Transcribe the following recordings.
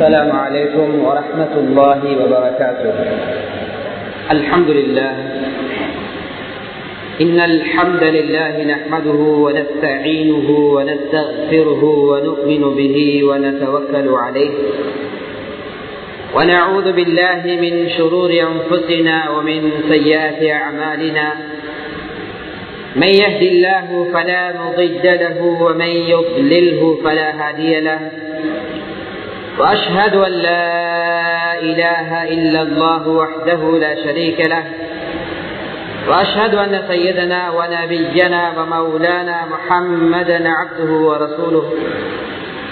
السلام عليكم ورحمة الله وبركاته. الحمد لله إن الحمد لله نحمده ونستعينه ونستغفره ونؤمن به ونتوكل عليه. ونعوذ بالله من شرور أنفسنا ومن سيئات أعمالنا. من يهد الله فلا مضد له ومن يضلله فلا هادي له. وأشهد أن لا إله إلا الله وحده لا شريك له وأشهد أن سيدنا ونبينا ومولانا محمدا عبده ورسوله.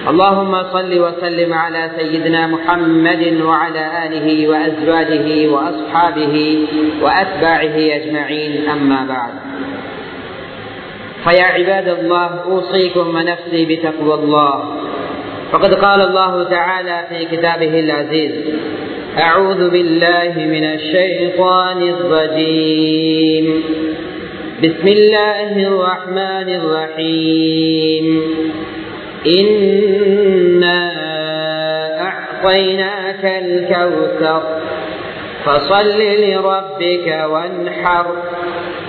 اللهم صل وسلم على سيدنا محمد وعلى آله وأزواجه وأصحابه وأتباعه أجمعين أما بعد. فيا عباد الله أوصيكم ونفسي بتقوى الله. فقد قال الله تعالى في كتابه العزيز أعوذ بالله من الشيطان الرجيم. بسم الله الرحمن الرحيم. إنا أعطيناك الكوثر فصل لربك وانحر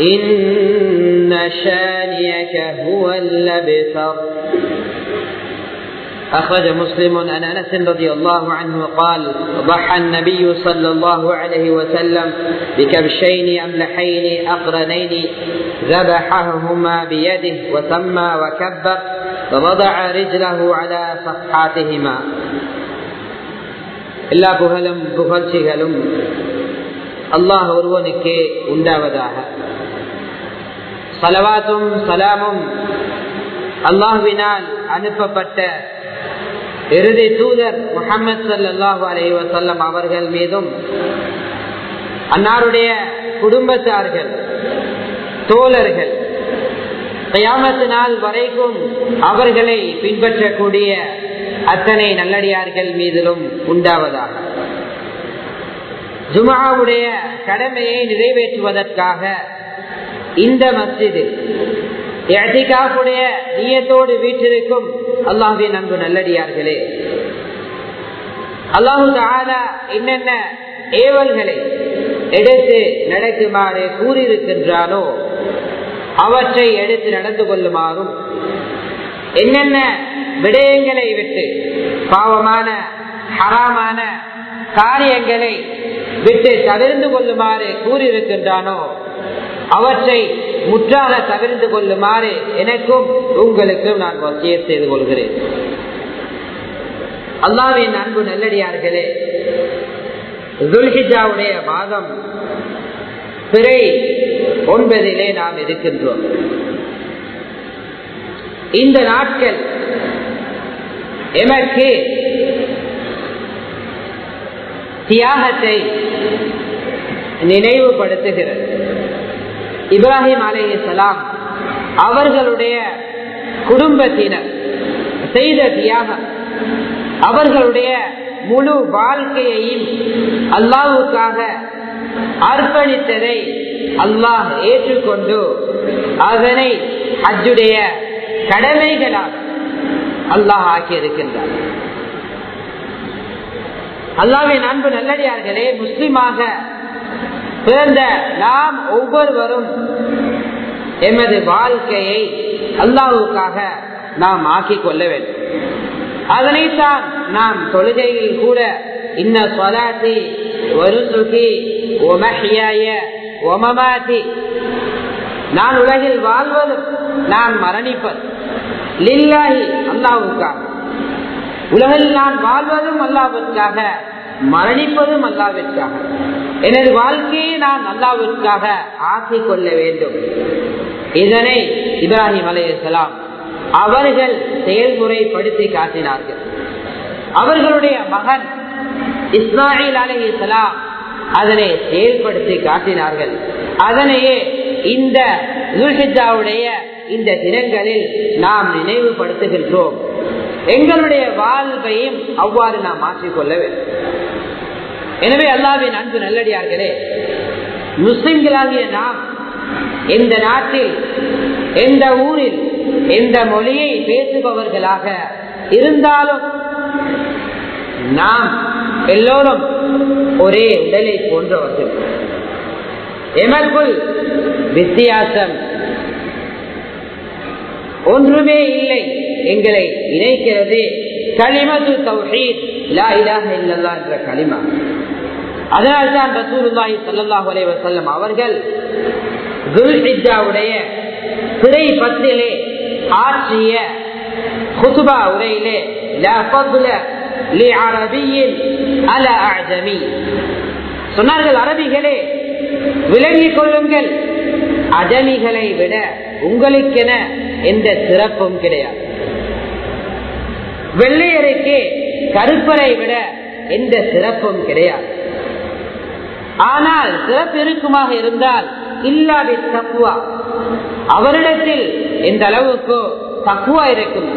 إن شانيك هو الأبتر. أخرج مسلم عن أنس رضي الله عنه قال ضحى النبي صلى الله عليه وسلم بكبشين أملحين أقرنين ذبحهما بيده وسمى وكبر ووضع رجله على صفحاتهما எல்லா புகழும் புகழ்ச்சிகளும் அல்லாஹ் ஒருவனுக்கே உண்டாவதாக சலவாத்தும் சலாமும் அல்லாஹுவினால் அனுப்பப்பட்ட இறுதி தூதர் முகமது சல்லாஹூ அலி வசல்லம் அவர்கள் மீதும் அன்னாருடைய குடும்பத்தார்கள் தோழர்கள் கயாமத்து நாள் வரைக்கும் அவர்களை பின்பற்றக்கூடிய அத்தனை நல்லடியார்கள் மீதிலும் உண்டாவதாக. ஜுமாவுடைய கடமையை நிறைவேற்றுவதற்காக இந்த மசிதில் நியத்தோடு நீயத்தோடு வீட்டிற்கும் அல்லாஹின் நன்கு நல்லடியார்களே. அல்லாஹு தாலா என்னென்ன ஏவல்களை எடுத்து நடக்குமாறு கூறியிருக்கின்றானோ அவற்றை எடுத்து நடந்து கொள்ளுமாறும் என்னென்ன விடயங்களை விட்டு பாவமான ஹராமான காரியங்களை விட்டு தவிர்ந்து கொள்ளுமாறு கூறியிருக்கின்றானோ அவற்றை முற்றாக தவிர்த்து கொள்ளுமாறு எனக்கும் உங்களுக்கும் நான் வசிய செய்து கொள்கிறேன். அல்லாவின் அன்பு நல்லடியார்களே துல்ஹிஜாவுடைய மாதம் பிறை ஒன்பதிலே நாம் இருக்கின்றோம். இந்த நாட்கள் எமக்கு தியாகத்தை நினைவுபடுத்துகிறது. இப்ராஹிம் அலே சலாம் அவர்களுடைய குடும்பத்தினர் செய்த தியாகம் அவர்களுடைய முழு வாழ்க்கையையும் அல்லாவுக்காக அர்ப்பணித்ததை அல்லாஹ் ஏற்றுக்கொண்டு அதனை அஜுடைய கடமைகளாக அல்லாஹ் ஆக்கியிருக்கின்றார். அல்லாவின் அன்பு நல்லடியார்களே முஸ்லிமாக பிறந்த நாம் ஒவ்வொருவரும் எமது வாழ்க்கையை அல்லாவுக்காக நாம் ஆக்கிக் கொள்ள வேண்டும். அதனைத்தான் நாம் தொழுகையில் கூட இன்ன சொலாத்தி வருசுகி ஒமஹியாய ஒமமாதி நான் உலகில் வாழ்வதும் நான் மரணிப்பது லில்லாஹி அல்லாவுக்காக உலகில் நான் வாழ்வதும் அல்லாவுக்காக மரணிப்பதும் அல்லாவிற்காக எனது வாழ்க்கையை நான் அல்லாவிற்காக ஆக்கிக் கொள்ள வேண்டும். இதனை இப்ராஹிம் அலையலாம் அவர்கள் செயல்முறைப்படுத்தி காட்டினார்கள். அவர்களுடைய மகன் இஸ்மாயில் அலையலாம் அதனை செயல்படுத்தி காட்டினார்கள். அதனையே இந்த இந்த தினங்களில் நாம் நினைவுபடுத்துகின்றோம். எங்களுடைய வாழ்வையும் அவ்வாறு நாம் மாற்றிக்கொள்ள வேண்டும். எனவே அல்லாவின் அன்பு நல்லடியார்களே முஸ்லிம்களாகிய நாம் எந்த நாட்டில் எந்த ஊரில் எந்த மொழியை பேசுபவர்களாக இருந்தாலும் நாம் எல்லோரும் ஒரே உடலை போன்றவர்கள். எமக்குள் வித்தியாசம். ஒன்றுமே இல்லை எங்களை இணைக்கிறது களிமது தௌஹீத் லா இலாஹ இல்லல்லா என்ற களிமா அதனால்தான் ரசூலுல்லாஹி சல்லாஹூ அலைவ செல்லம் அவர்கள் குருஹிஜாவுடைய சிறை பத்திலே ஆற்றிய குசுபா உரையிலே சொன்னார்கள் அரபிகளே விளங்கிக் கொள்ளுங்கள். அஜமிகளை விட உங்களுக்கென எந்த சிறப்பும் கிடையாது. வெள்ளையருக்கு கருப்பரை விட எந்த சிறப்பும் கிடையாது. ஆனால் சிறப்பெருக்குமாக இருந்தால் இல்லாத தக்குவா அவரிடத்தில் எந்த அளவுக்கு தக்குவா இருக்கும்.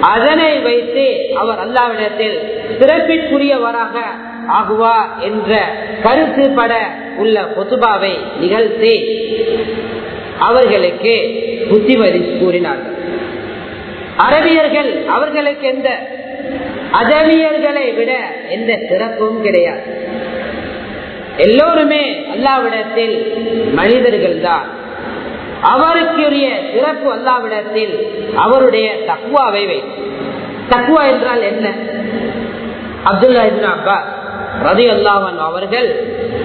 அதனை வைத்து அவர் அல்லாவிடத்தில் சிறப்பிற்குரியவராக ஆகுவா என்ற கருத்து பட உள்ள பொதுபாவை நிகழ்த்தி அவர்களுக்கு புத்திமதி கூறினார்கள். அரபியர்கள் அவர்களுக்கு எந்த அஜமியர்களை விட எந்த சிறப்பும் கிடையாது. எல்லோருமே அல்லாவிடத்தில் மனிதர்கள் தான் அவருக்குரிய சிறப்பு அல்லாவிடத்தில் அவருடைய தக்குவாவை வை தக்குவா என்றால் என்ன? அப்துல்லா இப்னு அப்பாஸ் ரதி அல்லாமன் அவர்கள்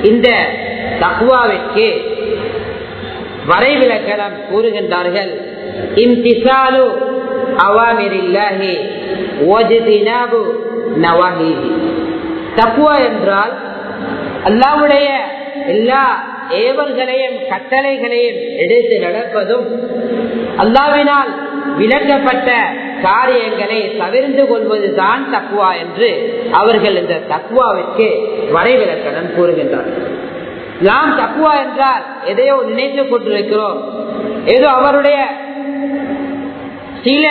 இந்த தக்குவாவிற்கு வரைவிலக்கணம் கூறுகின்றார்கள். இம்திசாலு அவாமிரில்லாஹி வஜ்தினாபு நவாஹி தக்குவா என்றால் அல்லாவுடைய எல்லா ஏவல்களையும் கட்டளைகளையும் எடுத்து நடப்பதும் அல்லாவினால் விளக்கப்பட்ட காரியங்களை தவிர்ந்து கொள்வதுதான் தக்குவா என்று அவர்கள் இந்த தக்குவாவிற்கு வரைவிலக்கணம் கூறுகின்றார்கள். நாம் தக்குவா என்றால் எதையோ நினைத்துக் கொண்டிருக்கிறோம். ஏதோ அவருடைய சில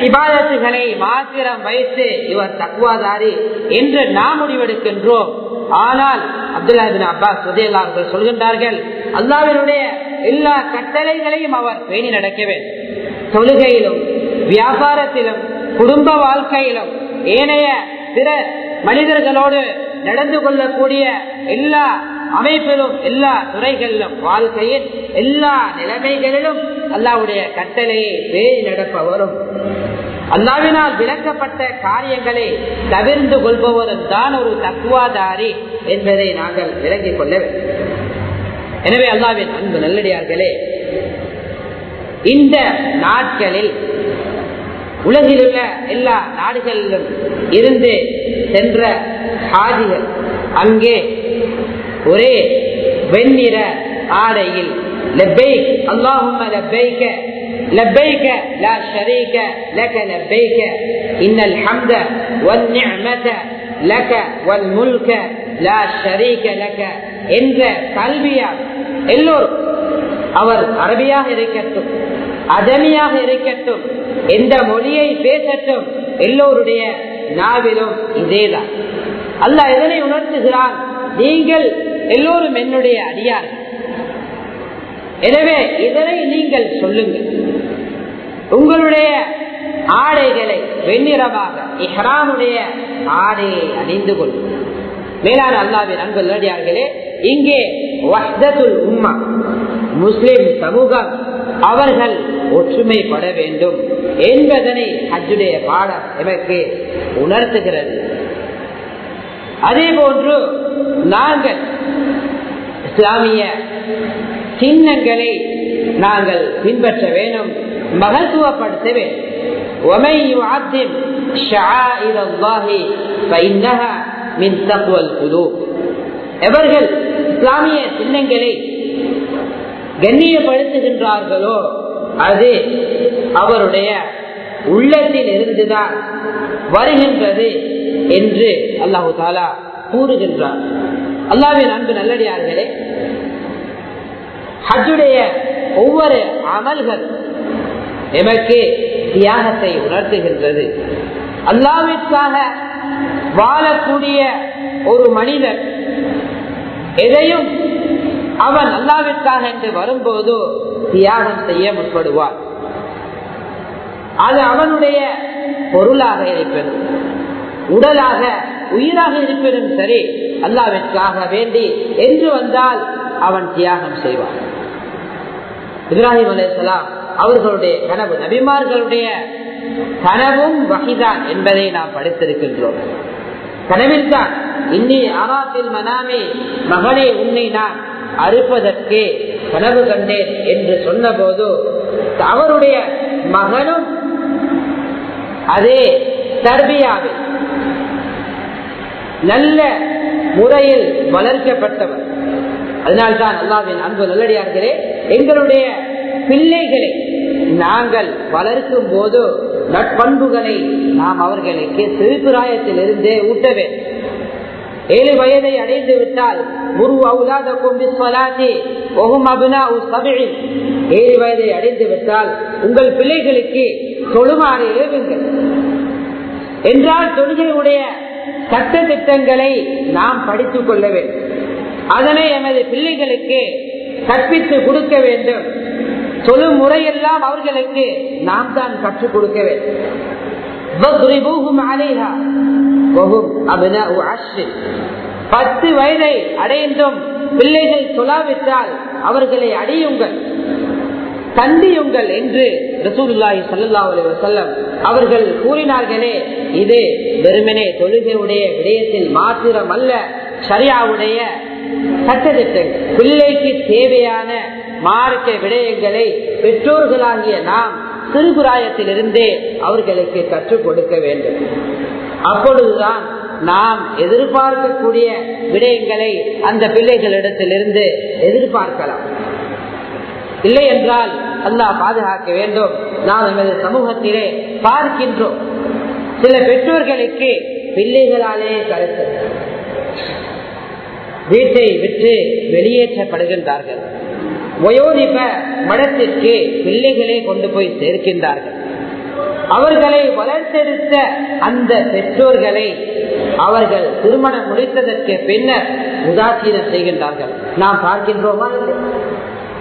இபாதத்துகளை மாத்திரம் வைத்து இவர் தக்குவாதாரி என்று நாம் முடிவெடுக்கின்றோம். ஆனால் அப்துல்லாபின் அப்பாஸ் அவர்கள் சொல்கின்றார்கள் அல்லாவினுடைய எல்லா கட்டளைகளையும் அவர் பேணி நடக்கவே தொழுகையிலும் வியாபாரத்திலும் குடும்ப வாழ்க்கையிலும் ஏனைய பிற மனிதர்களோடு நடந்து கொள்ளக்கூடிய எல்லா அமைப்பிலும் எல்லா துறைகளிலும் வாழ்க்கையில் எல்லா நிலைமைகளிலும் அல்லாவுடைய கட்டளையை பேணி நடப்பவரும் அல்லாவினால் விளக்கப்பட்ட காரியங்களை தவிர்ந்து கொள்பவரும் தான் ஒரு தக்குவாதாரி என்பதை நாங்கள் விளங்கிக் கொள்ள வேண்டும். எனவே அல்லாவின் அன்பு நல்லடியார்களே இந்த நாட்களில் உலகில் உள்ள எல்லா நாடுகளிலும் இருந்து சென்ற ஹாஜிகள் அங்கே ஒரே வெண்ணிற ஆடையில் லெப்பைக் அல்லாஹும்ம லெப்பைக்க لبيك لا شريك لك لبيك إن الحمد والنعمة لك والملك لا شريك لك என்ற கல்வியால் எல்லோரும் அவர் அரபியாக இருக்கட்டும் அதமியாக இருக்கட்டும் எந்த மொழியை பேசட்டும் எல்லோருடைய நாவிலும் இதேதான் அல்லாஹ் எதனை உணர்த்துகிறான் நீங்கள் எல்லோரும் என்னுடைய அடியார்கள் எனவே இதனை நீங்கள் சொல்லுங்கள் உங்களுடைய ஆடைகளை வெண்ணிறமாக இஹ்ராமுடைய ஆடையை அணிந்து கொள்ளும் மேலான அல்லாவின் அன்பு நேடியார்களே இங்கே வஹ்தத்துல் உம்மா முஸ்லிம் சமூகம் அவர்கள் ஒற்றுமைப்பட வேண்டும் என்பதனை ஹஜ்ஜுடைய பாடம் எனக்கு உணர்த்துகிறது. அதே போன்று நாங்கள் இஸ்லாமிய சின்னங்களை நாங்கள் பின்பற்ற வேண்டும் மகத்துவப்படுத்த வேண்டும். ومن يعظم شعائر الله فإنها من تقوى القلوب எவர்கள் இஸ்லாமிய சின்னங்களை கண்ணியப்படுத்துகின்றார்களோ அது அவருடைய உள்ளத்தில் இருந்துதான் வருகின்றது என்று அல்லாஹு தாலா கூறுகின்றார் அல்லாவின் அன்பு நல்லடியார்களே ஹஜ்ஜுடைய ஒவ்வொரு அமல்கள் எமக்கு தியாகத்தை உணர்த்துகின்றது. அல்லாவிற்காக வாழக்கூடிய ஒரு மனிதர் எதையும் அவன் அல்லாவிற்காக என்று வரும்போது தியாகம் செய்ய முற்படுவார் அது அவனுடைய பொருளாக இருப்பது. உடலாக உயிராக இருப்பினும் சரி அல்லாவிற்காக வேண்டி என்று வந்தால் அவன் தியாகம் செய்வான். இப்ராஹிம் அலேசலாம் அவர்களுடைய கனவு நபிமார்களுடைய கனவும் வகைதான் என்பதை நாம் படித்திருக்கின்றோம். கனவில்தான் இன்னி ஆராத்தில் மனாமே மகனே உன்னை நான் அறுப்பதற்கு கனவு கண்டேன் என்று சொன்ன போது அவருடைய மகனும் அதே தர்பியாவில் நல்ல முறையில் வளர்க்கப்பட்டவர். அதனால்தான் அல்லாவின் அன்பு நல்லடியார்களே எங்களுடைய பிள்ளைகளை நாங்கள் வளர்க்கும் போது நட்பண்புகளை நாம் அவர்களுக்கு சிறுபிராயத்தில் இருந்தே ஊட்ட வேண்டும் ஏழு வயதை அடைந்து விட்டால் குரு ஏழு வயதை அடைந்து விட்டால் உங்கள் பிள்ளைகளுக்கு தொழுமாறு ஏவுங்கள் என்றால் தொழுகையுடைய சட்ட திட்டங்களை நாம் படித்துக் கொள்ள வேண்டும். அதனை எமது பிள்ளைகளுக்கு கற்பித்து கொடுக்க வேண்டும். தொழும் முறையெல்லாம் அவர்களுக்கு நாம் தான் கற்றுக் கொடுக்க வேண்டும். பத்து வயதை அடைந்தும் பிள்ளைகள் சொல்லாவிட்டால் அவர்களை அடியுங்கள் தண்டியுங்கள் என்று ரசூலுல்லாஹி சல்லா அலி வசல்லம் அவர்கள் கூறினார்களே இது வெறுமனே தொழுகையுடைய விடயத்தில் மாத்திரம் அல்ல சரியாவுடைய சட்டத்திட்டங்கள். பிள்ளைக்கு தேவையான மார்க்க விடயங்களை பெற்றோர்களாகிய நாம் சிறுகுராயத்திலிருந்தே அவர்களுக்கு கற்றுக் கொடுக்க வேண்டும். அப்பொழுதுதான் நாம் எதிர்பார்க்கக்கூடிய விடயங்களை அந்த பிள்ளைகளிடத்திலிருந்து எதிர்பார்க்கலாம். இல்லை என்றால் அல்லாஹ் பாதுகாக்க வேண்டும். நாம் எமது சமூகத்திலே பார்க்கின்றோம். சில பெற்றோர்களுக்கு பிள்ளைகளாலே கருத்து. வீட்டை விட்டு வெளியேற்றப்படுகின்றார்கள். வயோதிப மடத்திற்கு பிள்ளைகளை கொண்டு போய் சேர்க்கின்றார்கள். அவர்களை வளர்த்தெடுத்த அந்த பெற்றோர்களை அவர்கள் திருமணம் முடித்ததற்கு பின்னர் உதாசீனம் செய்கின்றார்கள். நாம் பார்க்கின்றோமா?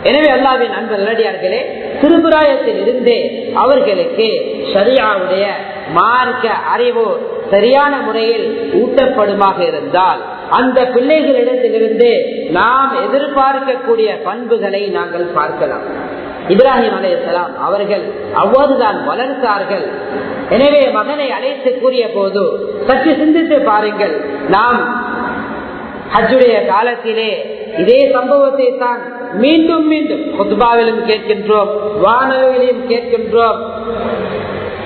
எனவே அல்லாவின் அன்பு நல்லடியார்களே திருபுராயத்தில் இருந்தே அவர்களுக்கு சரியாவுடைய மார்க்க அறிவு சரியான முறையில் ஊட்டப்படுமாக இருந்தால் அந்த பிள்ளைகளிடத்திலிருந்து நாம் எதிர்பார்க்கக்கூடிய பண்புகளை நாங்கள் பார்க்கலாம். இப்ராஹிம் அலையலாம் அவர்கள் அவ்வாறுதான் வளர்த்தார்கள். எனவே மகனை அழைத்து கூறிய போது சற்று சிந்தித்து பாருங்கள். நாம் ஹஜ்ஜுடைய காலத்திலே இதே சம்பவத்தை தான் மீண்டும் மீண்டும் குத்பாவிலும் கேட்கின்றோம் வானவிலும் கேட்கின்றோம்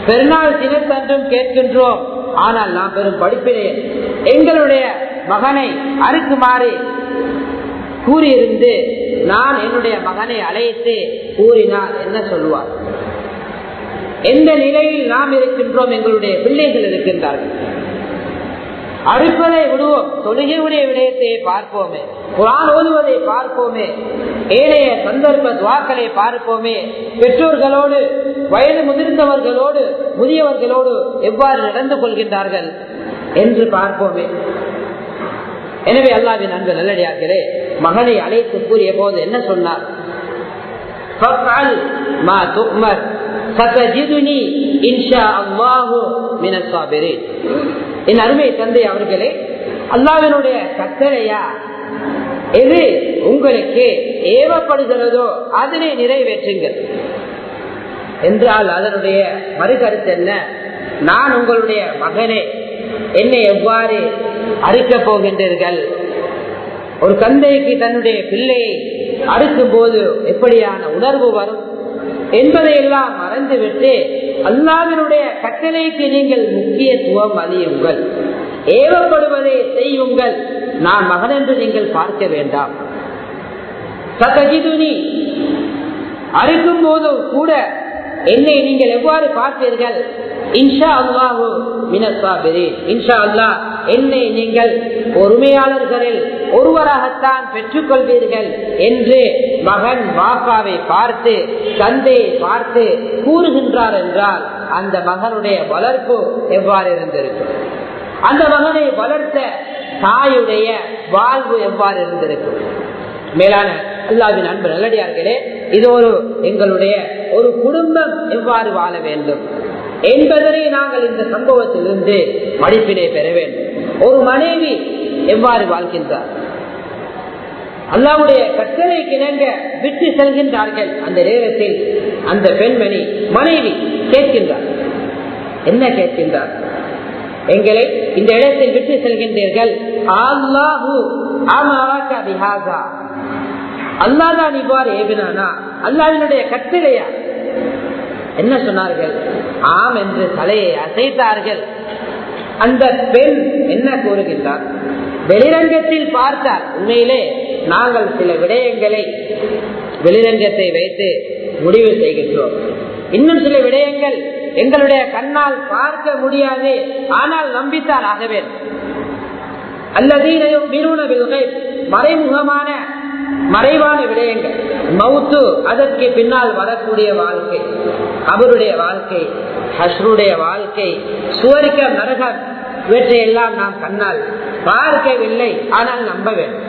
பெருநாள் தினத்தன்றும் கேட்கின்றோம். ஆனால் நாம் பெரும் படிப்பிலே எங்களுடைய மகனை அறுக்குமாறு கூறியிருந்து நான் என்னுடைய மகனை அழைத்து கூறினார் என்ன சொல்லுவார் எந்த நிலையில் நாம் இருக்கின்றோம் எங்களுடைய பிள்ளைகள் இருக்கின்றார்கள். அறுப்பதை விடுவோம் தொழுகையுடைய விடயத்தை பார்ப்போமே குரான் ஓதுவதை பார்ப்போமே ஏனைய சந்தர்ப்ப துவாக்களை பார்ப்போமே பெற்றோர்களோடு வயது முதிர்ந்தவர்களோடு முதியவர்களோடு எவ்வாறு நடந்து கொள்கின்றார்கள் என்று பார்ப்போமே. எனவே அல்லாவின் அன்பு நல்லடியார்களே மகனை அழைத்து கூறிய போது என்ன சொன்னார்? என் அருமை தந்தை அவர்களே அல்லாவினுடைய கட்டளையா? எது உங்களுக்கு ஏவப்படுகிறதோ அதனை நிறைவேற்றுங்கள். என்றால் அதனுடைய மறுகருத்து என்ன? நான் உங்களுடைய மகனே என்னை எவ்வாறு அறுக்கப் போகின்றீர்கள்? ஒரு தந்தைக்கு தன்னுடைய பிள்ளையை அறுக்கும் போது எப்படியான உணர்வு வரும்? என்பதையெல்லாம் மறந்துவிட்டு அல்லாவினுடைய கட்டளைக்கு நீங்கள் முக்கியத்துவம் அழியுங்கள் ஏவப்படுவதை செய்யுங்கள். நான் மகன் என்று நீங்கள் பார்க்க வேண்டாம். சதகிதுனி அறுக்கும் போது கூட என்னை நீங்கள் எவ்வாறு பார்த்தீர்கள்? இன்ஷா அல்லாஹு மினசாபிரி இன்ஷா அல்லாஹ் என்னை நீங்கள் பொறுமையாளர்களில் ஒருவராகத்தான் பெற்றுக் கொள்வீர்கள் என்று மகன் பாப்பாவை பார்த்து தந்தையை பார்த்து கூறுகின்றார் என்றால் அந்த மகனுடைய வளர்ப்பு எவ்வாறு இருந்திருக்கும்? அந்த மகனை வளர்த்த தாயுடைய வாழ்வு எவ்வாறு இருந்திருக்கும்? மேலான அல்லாவின் அன்பு நல்லடியார்களே இது ஒரு எங்களுடைய ஒரு குடும்பம் எவ்வாறு வாழ வேண்டும்? என்பதனை நாங்கள் இந்த சம்பவத்திலிருந்து படிப்பினை பெற வேண்டும். ஒரு மனைவி எவ்வாறு வாழ்கின்றார்? அல்லாவுடைய கட்டளை கிணங்க விட்டு செல்கின்றார்கள். அந்த நேரத்தில் அந்த பெண்மணி மனைவி கேட்கின்றார். என்ன கேட்கின்றார்? எங்களை இந்த இடத்தில் விட்டு செல்கின்றீர்கள். அல்லாஹு அல்லாதான் இவ்வாறு ஏவினானா? அல்லாவினுடைய கட்டளையா? என்ன சொன்னார்கள்? ஆம் என்று தலையை அசைத்தார்கள். அந்த பெண் என்ன கூறுகின்றார்? வெளிரங்கத்தில் பார்த்தால் உண்மையிலே நாங்கள் சில விடயங்களை வெளிரங்கத்தை வைத்து முடிவு செய்கின்றோம். இன்னும் சில விடயங்கள் எங்களுடைய கண்ணால் பார்க்க முடியாது ஆனால் நம்பித்தார் ஆகவே அல்லது மறைமுகமான மறைவான விடயங்கள். மவுத்து அதற்கு பின்னால் வரக்கூடிய வாழ்க்கை. அவருடைய வாழ்க்கை ஹஸ்ருடைய வாழ்க்கை சுவரிக்க நரகம் இவற்றையெல்லாம் நாம் கண்ணால் பார்க்கவில்லை ஆனால் நம்ப வேண்டும்.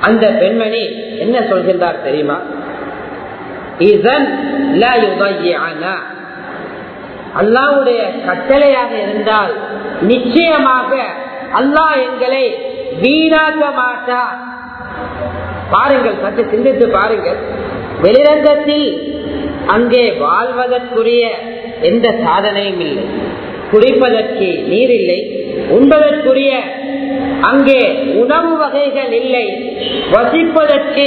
அந்த பெண்மணி என்ன சொல்கின்றார் தெரியுமா? அல்லாவுடைய கட்டளையாக இருந்தால் நிச்சயமாக அல்லாஹ் எங்களை வீணாக்க மாட்டார் பாருங்கள் சற்று சிந்தித்து பாருங்கள். வெளிரங்கத்தில் அங்கே வாழ்வதற்குரிய எந்த சாதனையும் இல்லை. குடிப்பதற்கு நீர் இல்லை உண்பதற்குரிய அங்கே உணவு வகைகள் இல்லை. வசிப்பதற்கு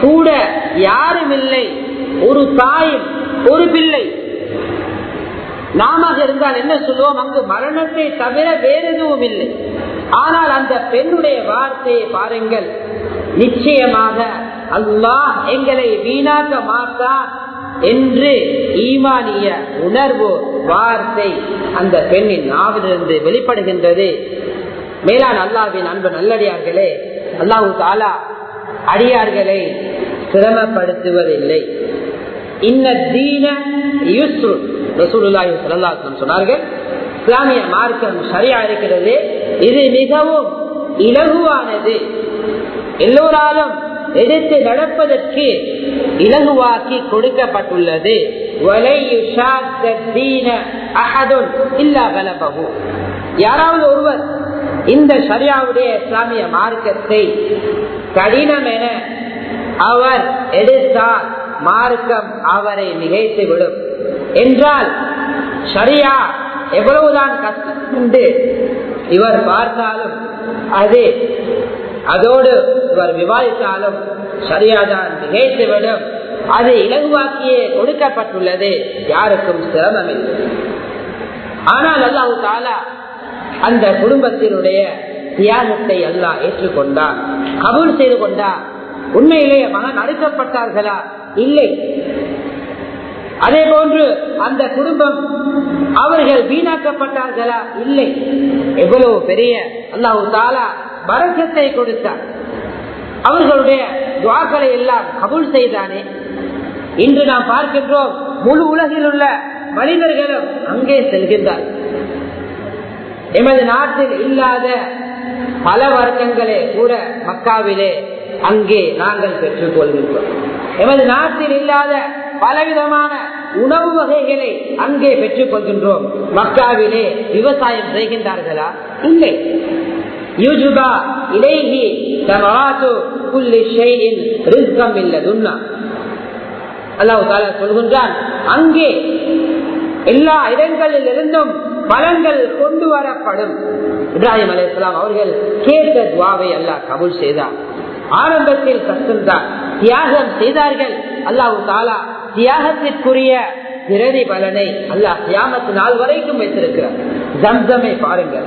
கூட யாரும் இல்லை. ஒரு தாயும் ஒரு பிள்ளை. நாம இருந்தால் என்ன சொல்லுவோம்? அங்கு மரணத்தை தவிர வேறு எதுவும் இல்லை. ஆனால் அந்த பெண்ணுடைய வார்த்தையை பாருங்கள். நிச்சயமாக அல்லாஹ் எங்களை வீணாக்க மாட்டான் என்று ஈமானிய உணர்வு வார்த்தை அந்த பெண்ணின் நாவிலிருந்து வெளிப்படுகின்றது. மேலான அல்லாவின் அன்பு நல்லடியார்களே அல்லாஹு தாலா அடியார்களை சிரமப்படுத்துவதில்லை. இன்ன தீன யுஸ்ரு ரசூலுல்லாஹி சொன்னார்கள் இஸ்லாமிய மார்க்கம் சரியா இருக்கிறது? இது மிகவும் இலகுவானது. எல்லோராலும் எடுத்து நடப்பதற்கு இலகுவாக்கி கொடுக்கப்பட்டுள்ளது. யாராவது ஒருவர் இந்த சரியாவுடைய இஸ்லாமிய மார்க்கத்தை கடினம் என அவர் எடுத்தால் மார்க்கம் அவரை நிகழ்த்து விடும் என்றால் சரியா எவ்வளவுதான் கஷ்டம் உண்டு இவர் பார்த்தாலும் அது. அதோடு இவர் விவாதித்தாலும் சரியாதான் நிகழ்த்துவிடும் அது இலகுவாக்கியே கொடுக்கப்பட்டுள்ளது. யாருக்கும் சிரமம் இல்லை ஆனால் அல்லாஹு தாலா அந்த குடும்பத்தினுடைய தியாகத்தை அல்லாஹ் ஏற்றுக்கொண்டார் கபூல் செய்து கொண்டார் உண்மையிலேயே மகன் அடுக்கப்பட்டார்களா இல்லை. அதே போன்று அந்த குடும்பம் அவர்கள் வீணாக்கப்பட்டார்களா? இல்லை. எவ்வளவு பெரிய அல்லாஹு தாலா பரசத்தை கொடுத்தார். அவர்களுடைய துவாக்களை எல்லாம் கபூல் செய்தானே. இன்று நாம் பார்க்கின்றோம் முழு உலகில் உள்ள மனிதர்களும் அங்கே செல்கின்றார் எமது நாட்டில் இல்லாத பல வர்க்கங்களே கூட மக்காவிலே அங்கே நாங்கள் பெற்றுக் கொள்கின்றோம் எமது நாட்டில் இல்லாத பலவிதமான உணவு வகைகளை அங்கே பெற்றுக் கொள்கின்றோம். மக்காவிலே விவசாயம் செய்கின்றார்களா? இல்லை. யூஜுபா இலேஹி தமராத்து குல்லி ஷைஇன் ரிஸ்கம் இல்லதுன்னா. அல்லாஹ் தாலா சொல்கின்றான் அங்கே எல்லா இடங்களில் இருந்தும் பலன்கள் கொண்டு வரப்படும். இப்ராஹிம் அலி இஸ்லாம் அவர்கள் கேட்ட துவாவை அல்லாஹ் கபுல் செய்தார். ஆரம்பத்தில் கஷ்டம்தான் தியாகம் செய்தார்கள். அல்லாஹு தாலா தியாகத்திற்குரிய பிரதி பலனை அல்லாஹ் தியாமத்து நாள் வரைக்கும் வைத்திருக்கிறார். ஜம்சமை பாருங்கள்.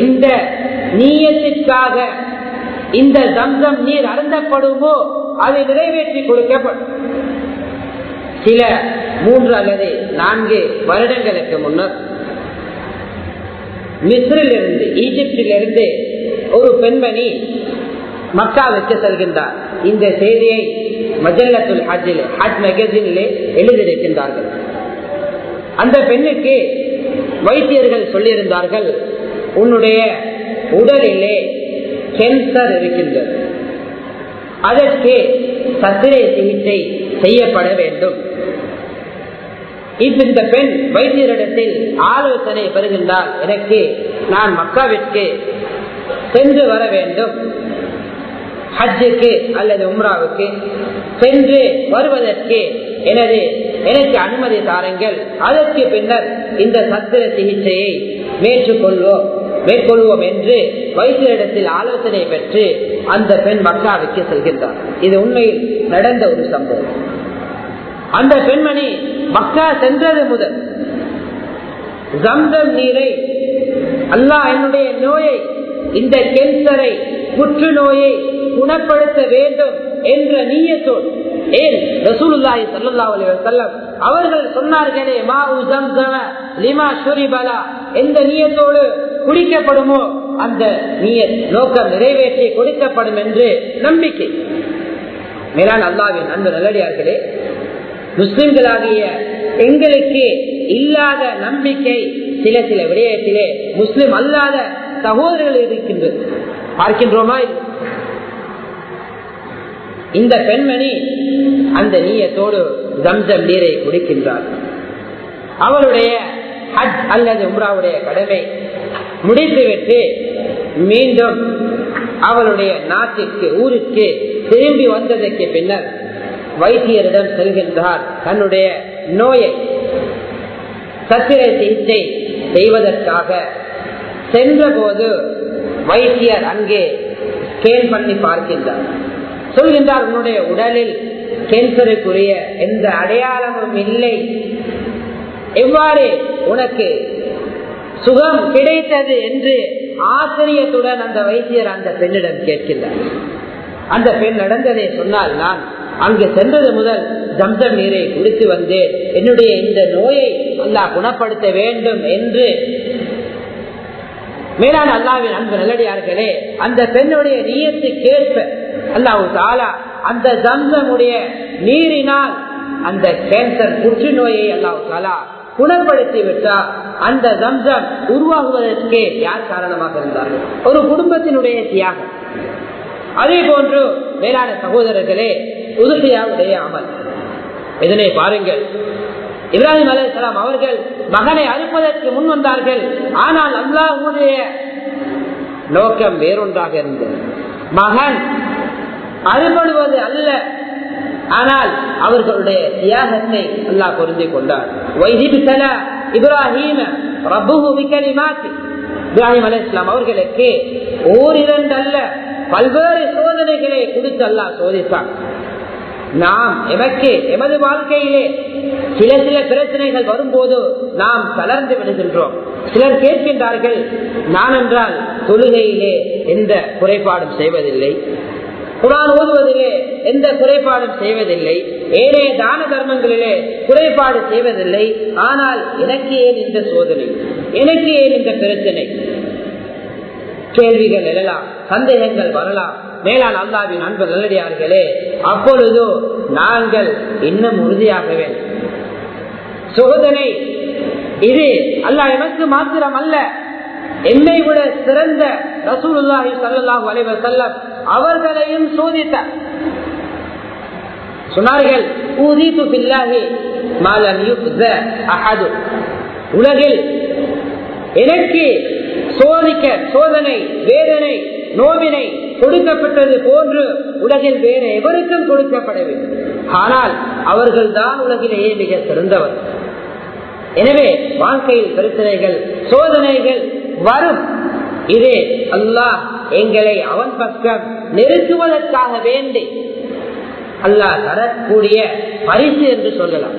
எந்த நீயத்திற்காக இந்த ஜம்சம் நீர் அருந்தப்படுமோ அதை நிறைவேற்றி கொடுக்கப்படும். சில மூன்று அல்லது நான்கு வருடங்களுக்கு முன்னர் மிஸ்ரிலிருந்து ஈஜிப்டிலிருந்து ஒரு பெண்மணி மக்காவுக்கு செல்கின்றார். இந்த செய்தியை மஜல்லத்துல் ஹஜ்ஜில் ஹஜ் மேகசினிலே எழுதியிருக்கின்றார்கள். அந்த பெண்ணுக்கு வைத்தியர்கள் சொல்லியிருந்தார்கள் உன்னுடைய உடலிலே கேன்சர் இருக்கின்றது. அதற்கு சத்திரை சிகிச்சை செய்யப்பட வேண்டும். இந்த பெண் வைத்தியரிடத்தில் ஆலோசனை பெறுகின்றால் எனக்கு நான் மக்காவிற்கு சென்று வர வேண்டும். ஹஜ்ஜுக்கு அல்லது உம்ராவுக்கு சென்று வருவதற்கு எனது எனக்கு அனுமதி தாருங்கள். அதற்கு பின்னர் இந்த சத்திர சிகிச்சையை மேற்றுக்கொள்வோம் மேற்கொள்வோம் என்று வைத்தியரிடத்தில் ஆலோசனை பெற்று அந்த பெண் மக்காவுக்கு செல்கின்றார். இது உண்மையில் நடந்த ஒரு சம்பவம். அந்த பெண்மணி மக்கா சென்றது முதல். ஜம்சம் நீரை அல்லாஹ் என்னுடைய நோயை இந்த கேன்சரை புற்றுநோயை குணப்படுத்த வேண்டும் என்ற நீயத்தோடு ஏன் ரசூலுல்லாஹி ஸல்லல்லாஹு அலைஹி வஸல்லம் அவர்கள் சொன்னார்களே மாஉ ஜம்ஸம லிமா ஷுரிபலா எந்த நியத்தோடு குடிக்கப்படுமோ அந்த நீயத் நோக்கம் நிறைவேற்றி கொடுக்கப்படும் என்று நம்பிக்கை. மேலான அல்லாவின் அன்பு நல்லடியார்களே முஸ்லிம்களாகிய எங்களுக்கு இல்லாத நம்பிக்கை சில சில விடயத்திலே முஸ்லிம் அல்லாத சகோதரர்கள் இருக்கின்றது. பார்க்கின்றோமா இந்த பெண்மணி அந்த நீயத்தோடு ஜம்சம் நீரை குடிக்கின்றார். அவருடைய ஹஜ் அல்லது உம்ராவுடைய கடமை முடித்துவிட்டு மீண்டும் அவளுடைய நாட்டிற்கு ஊருக்கு திரும்பி வந்ததற்கு பின்னர் வைத்தியரிடம் செல்கின்றார். தன்னுடைய நோயை சத்திர சிகிச்சை செய்வதற்காக சென்ற போது வைத்தியர் அங்கே ஸ்கேன் பண்ணி பார்க்கின்றார். சொல்கின்றார் உன்னுடைய உடலில் கேன்சருக்குரிய எந்த அடையாளமும் இல்லை. எவ்வாறு உனக்கு சுகம் கிடைத்தது என்று ஆச்சரியத்துடன் அந்த வைத்தியர் அந்த பெண்ணிடம் கேட்கின்றார். அந்த பெண் நடந்ததை சொன்னால் நான் அங்கு சென்றது முதல் ஜம்சம் நீரை குடித்து வந்தேன். என்னுடைய இந்த நோயை அல்லா குணப்படுத்த வேண்டும் என்று. மேலான அல்லாவின் அன்பு நல்லடியார்களே அந்த பெண்ணுடைய நீயத்து கேட்ப அல்லாஹு தாலா அந்த ஜம்சமுடைய நீரினால் அந்த கேன்சர் புற்றுநோயை அல்லாஹு தாலா குணப்படுத்தி விட்டால் அந்த ஜம்சம் உருவாகுவதற்கு யார் காரணமாக இருந்தார்கள்? ஒரு குடும்பத்தினுடைய தியாகம். அதே போன்று மேலான சகோதரர்களே உதவியாவுடைய அமல். இதனை பாருங்கள். இப்ராஹிம் அலிஸ்லாம் அவர்கள் மகனை அறுப்பதற்கு முன் வந்தார்கள். ஆனால் அல்லாஹுடைய நோக்கம் வேறொன்றாக இருந்தது. மகன் அறுபடுவது அல்ல. ஆனால் அவர்களுடைய தியாகத்தை அல்லாஹ் புரிந்து கொண்டார். இப்ராஹிம் இப்ராஹிம் அலி இஸ்லாம் அவர்களுக்கு ஓரிரண்டு அல்ல பல்வேறு சோதனைகளை கொடுத்து அல்லாஹ் சோதித்தார் நாம் எமக்கு எமது வாழ்க்கையிலே சில சில பிரச்சனைகள் வரும்போது நாம் தளர்ந்து விடுகின்றோம். சிலர் கேட்கின்றார்கள் நான் என்றால் தொழுகையிலே எந்த குறைபாடும் செய்வதில்லை. குரான் ஓதுவதிலே எந்த குறைபாடும் செய்வதில்லை. ஏனைய தான தர்மங்களிலே குறைபாடு செய்வதில்லை. ஆனால் எனக்கு ஏன் இந்த சோதனை? எனக்கு ஏன் இந்த பிரச்சனை? கேள்விகள் எழலாம் சந்தேகங்கள் வரலாம். மேலான அல்லாவின் அன்பு நல்லடியார்களே அப்பொழுதோ நாங்கள் இன்னும் உறுதியாகவே சோதனை இது அல்ல எனக்கு மாத்திரம் அல்ல என்னை விட சிறந்த ரசூலுல்லாஹி சல்லாஹூ அலைவர் செல்லம் அவர்களையும் சோதித்தார் சொன்னார்கள் உலகில் எனக்கு சோதிக்க சோதனை வேதனை நோவினை கொடுக்கப்பட்டது போன்று உலகில் வேறு எவருக்கும் கொடுக்கப்படவில்லை. ஆனால் அவர்கள் தான் உலகிலேயே மிக சிறந்தவர். எனவே வாழ்க்கையில் பிரச்சனைகள் சோதனைகள் வரும். இது அல்லாஹ் எங்களை அவன் பக்கம் நெருக்குவதற்காக வேண்டி அல்லாஹ் தரக்கூடிய பரிசு என்று சொல்லலாம்.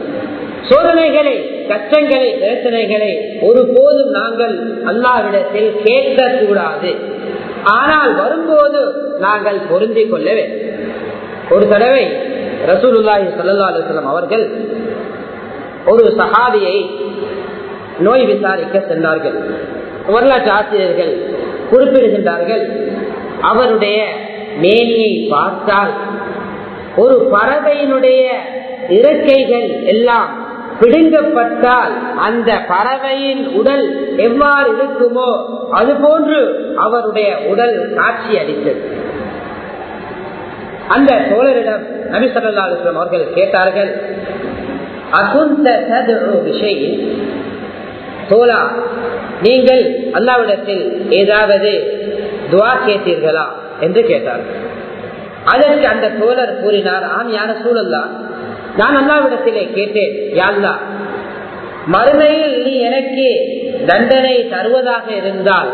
சோதனைகளை கஷ்டங்களை பிரச்சனைகளை ஒருபோதும் நாங்கள் அல்லாவிடத்தில் கேட்கக்கூடாது. ஆனால் வரும்போது நாங்கள் பொருந்திக் கொள்ளவே ஒரு தடவை ரசூலுல்லாஹி சல்லா அலுவலம் அவர்கள் ஒரு சகாவியை நோய் விசாரிக்க சென்றார்கள். வரலாற்று ஆசிரியர்கள் குறிப்பிடுகின்றார்கள். அவருடைய மேனியை பார்த்தால் ஒரு பறவையினுடைய இறக்கைகள் எல்லாம் பிடுங்கப்பட்டால் அந்த பறவையின் உடல் எவ்வாறு இருக்குமோ அது போன்று அவருடைய உடல் காட்சி அளித்தது. அந்த சோழரிடம் நபி சொல்லா அவர்கள் கேட்டார்கள் அகுந்த ததுஉ விஷயம் சோழா நீங்கள் அல்லாவிடத்தில் ஏதாவது துவா கேட்டீர்களா என்று கேட்டார் அதற்கு அந்த தோழர் கூறினார் ஆம் யார சூழல்லா நான் அல்லாவிடத்திலே கேட்டேன் யாழ்லா மறுமையில் நீ எனக்கு தண்டனை தருவதாக இருந்தால்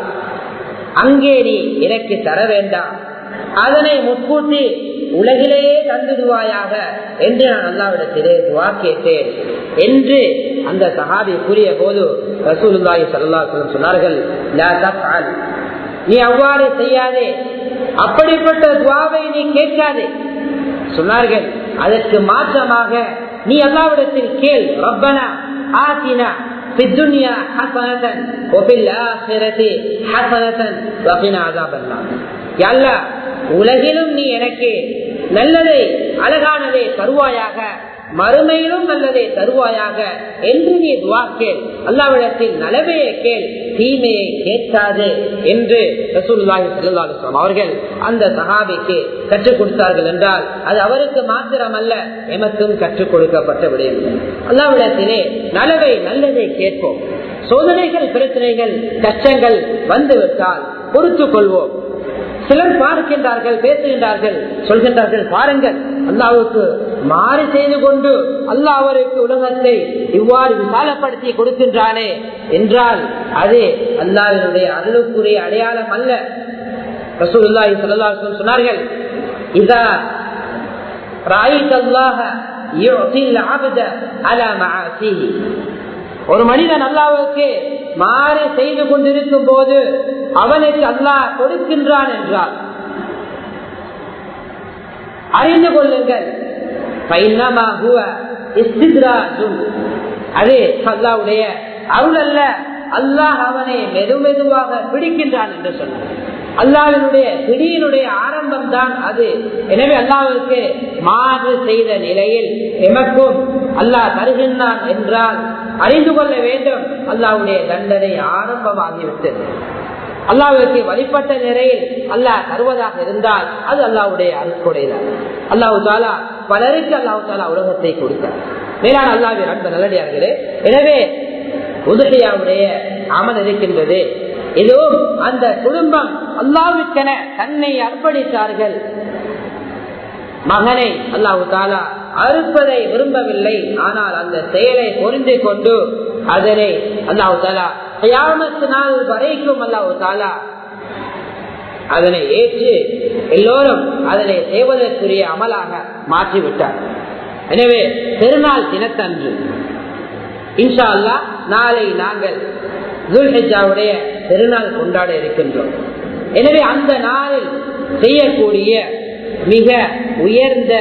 அங்கே நீ எனக்கு தர வேண்டாம். அதனை முற்கூட்டி உலகிலேயே தந்துடுவாயாக என்று நான் அல்லாவிடத்திலே துவா கேட்டேன் என்று அந்த சஹாபி கூறிய போது ரசூலுல்லாஹி சல்லா சொன்னார்கள் நீ அவ்வாறு செய்யாதே. அப்படிப்பட்ட துவாவை நீ கேட்காதே. சொன்னார்கள் அதற்கு மாற்றமாக நீ அல்லாவிடத்தில் கேள். ரப்பனா ஆத்தினா في உலகிலும் நீ எனக்கு நல்லதை அழகானதே தருவாயாக மறுமையிலும் நல்லதை தருவாயாக என்று நீ துவா கேள். அல்லாவிடத்தில் நலவையை கேள். தீமையை கேட்காது என்று ரசூல்லாஹி சல்லாஸ்லாம் அவர்கள் அந்த சஹாபிக்கு கற்றுக் கொடுத்தார்கள் என்றால் அது அவருக்கு மாத்திரமல்ல எமக்கும் கற்றுக் கொடுக்கப்பட்ட விடயம் அல்லாவிடத்திலே நலவை நல்லதை கேட்போம். சோதனைகள் பிரச்சனைகள் கஷ்டங்கள் வந்துவிட்டால் பொறுத்துக் கொள்வோம். சிலர் பார்க்கின்றார்கள் பேசுகின்றார்கள் சொல்கின்றார்கள் பாருங்கள் அல்லாவுக்கு மாறு செய்து கொண்டு அல்லாஹ் அவருக்கு உலகத்தை இவ்வாறு விசாலப்படுத்தி கொடுக்கின்றானே என்றால் அது அல்லாவினுடைய அருளுக்குரிய அடையாளம் அல்ல. ரசூல்லாஹி சொல்லலா சொன்னார்கள் இதா ராயித் ஒரு மனிதன் அல்லாவுக்கு மாறு செய்து கொண்டிருக்கும் போது அவனுக்கு அல்லாஹ் கொடுக்கின்றான் என்றார். அறிந்து கொள்ளுங்கள். அது அல்லாவுடைய அருள் அல்ல. அல்லாஹ் அவனை மெது மெதுவாக பிடிக்கின்றான் என்று சொன்னார். அல்லாவினுடைய பிடியினுடைய ஆரம்பம் தான் அது. எனவே அல்லாவிற்கு மாறு செய்த நிலையில் எமக்கும் அல்லாஹ் தருகின்றான் என்றால் அறிந்து கொள்ள வேண்டும். அல்லாவுடைய தண்டனை ஆரம்பமாகிவிட்டது. அல்லாவிற்கு வழிபட்ட நிலையில் அல்லாஹ் தருவதாக இருந்தால் அது அல்லாவுடைய அருக்குடையதான் அல்லாஹு தாலா பலருக்கு அல்லாஹு தாலா உலகத்தை கொடுத்தார். மேலான அல்லாவின் அன்பு நல்லடியார்களே எனவே உதகையாவுடைய அமல் இருக்கின்றது. இதுவும் அந்த குடும்பம் அல்லாவுக்கென தன்னை அர்ப்பணித்தார்கள். மகனை அல்லாஹு தாலா அறுப்பதை விரும்பவில்லை. ஆனால் அந்த செயலை பொருந்து கொண்டு அதனை அல்லாஹு தாலா கயாமத்து நாள் வரைக்கும் அல்லாஹு தாலா அதனை ஏற்று எல்லோரும் அதனை செய்வதற்குரிய அமலாக மாற்றிவிட்டார். எனவே பெருநாள் தினத்தன்று இன்ஷா அல்லா நாளை நாங்கள் துல்ஹிஜாவுடைய பெருநாள் கொண்டாட இருக்கின்றோம். எனவே அந்த நாளில் செய்யக்கூடிய மிக உயர்ந்த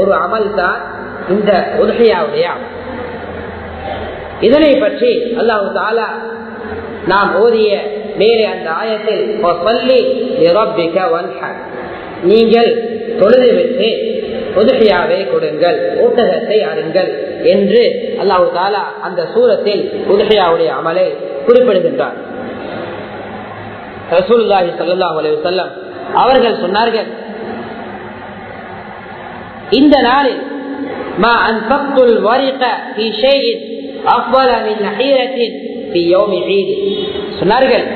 ஒரு அமல் தான் இந்த உதகையாவுடைய இதனை பற்றி அல்லாஹு தாலா நாம் ஓதிய மேலே அந்த ஆயத்தில் நீங்கள் தொழுதுவிட்டு உதகையாவை கொடுங்கள் ஊட்டகத்தை அருங்கள் என்று அல்லாஹு தாலா அந்த சூரத்தில் உதகையாவுடைய அமலை குறிப்பிடுகின்றார் ரசூலுல்லாஹி ஸல்லல்லாஹு அலைஹி வஸல்லம் அவர்கள் சொன்னார்கள் இந்த நாளில் ما أنفقت الورق في شيء أفضل من نحيرة في يوم عيد சொன்னார்கள்.